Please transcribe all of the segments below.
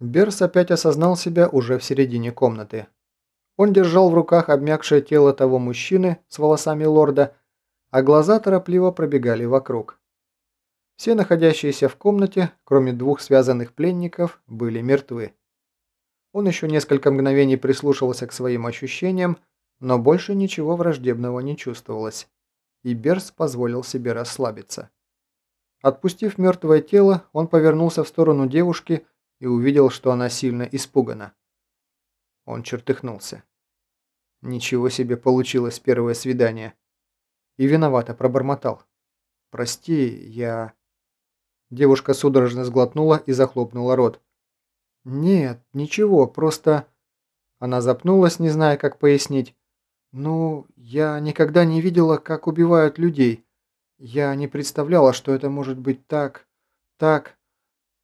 Берс опять осознал себя уже в середине комнаты. Он держал в руках обмякшее тело того мужчины с волосами лорда, а глаза торопливо пробегали вокруг. Все находящиеся в комнате, кроме двух связанных пленников, были мертвы. Он еще несколько мгновений прислушивался к своим ощущениям, но больше ничего враждебного не чувствовалось, и Берс позволил себе расслабиться. Отпустив мертвое тело, он повернулся в сторону девушки и увидел, что она сильно испугана. Он чертыхнулся. Ничего себе получилось первое свидание. И виновато пробормотал. «Прости, я...» Девушка судорожно сглотнула и захлопнула рот. «Нет, ничего, просто...» Она запнулась, не зная, как пояснить. «Ну, я никогда не видела, как убивают людей. Я не представляла, что это может быть так... так...»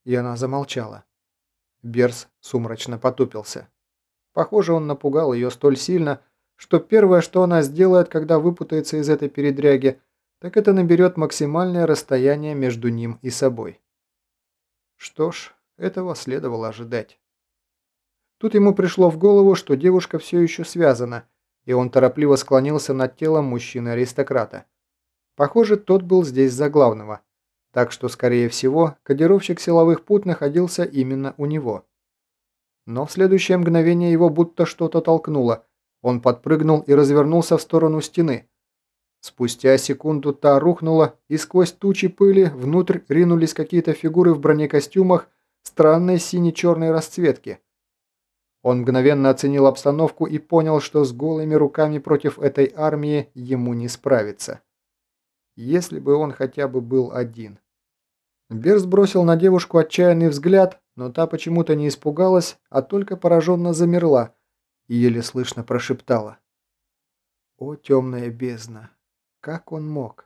И она замолчала. Берс сумрачно потупился. Похоже, он напугал ее столь сильно, что первое, что она сделает, когда выпутается из этой передряги, так это наберет максимальное расстояние между ним и собой. Что ж, этого следовало ожидать. Тут ему пришло в голову, что девушка все еще связана, и он торопливо склонился над телом мужчины-аристократа. Похоже, тот был здесь за главного, так что, скорее всего, кодировщик силовых пут находился именно у него. Но в следующее мгновение его будто что-то толкнуло. Он подпрыгнул и развернулся в сторону стены. Спустя секунду та рухнула, и сквозь тучи пыли внутрь ринулись какие-то фигуры в бронекостюмах странной сине-черной расцветки. Он мгновенно оценил обстановку и понял, что с голыми руками против этой армии ему не справиться. Если бы он хотя бы был один. Берс бросил на девушку отчаянный взгляд, но та почему-то не испугалась, а только пораженно замерла и еле слышно прошептала. «О, темная бездна! Как он мог?»